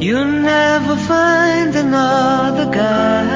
You'll never find another guy.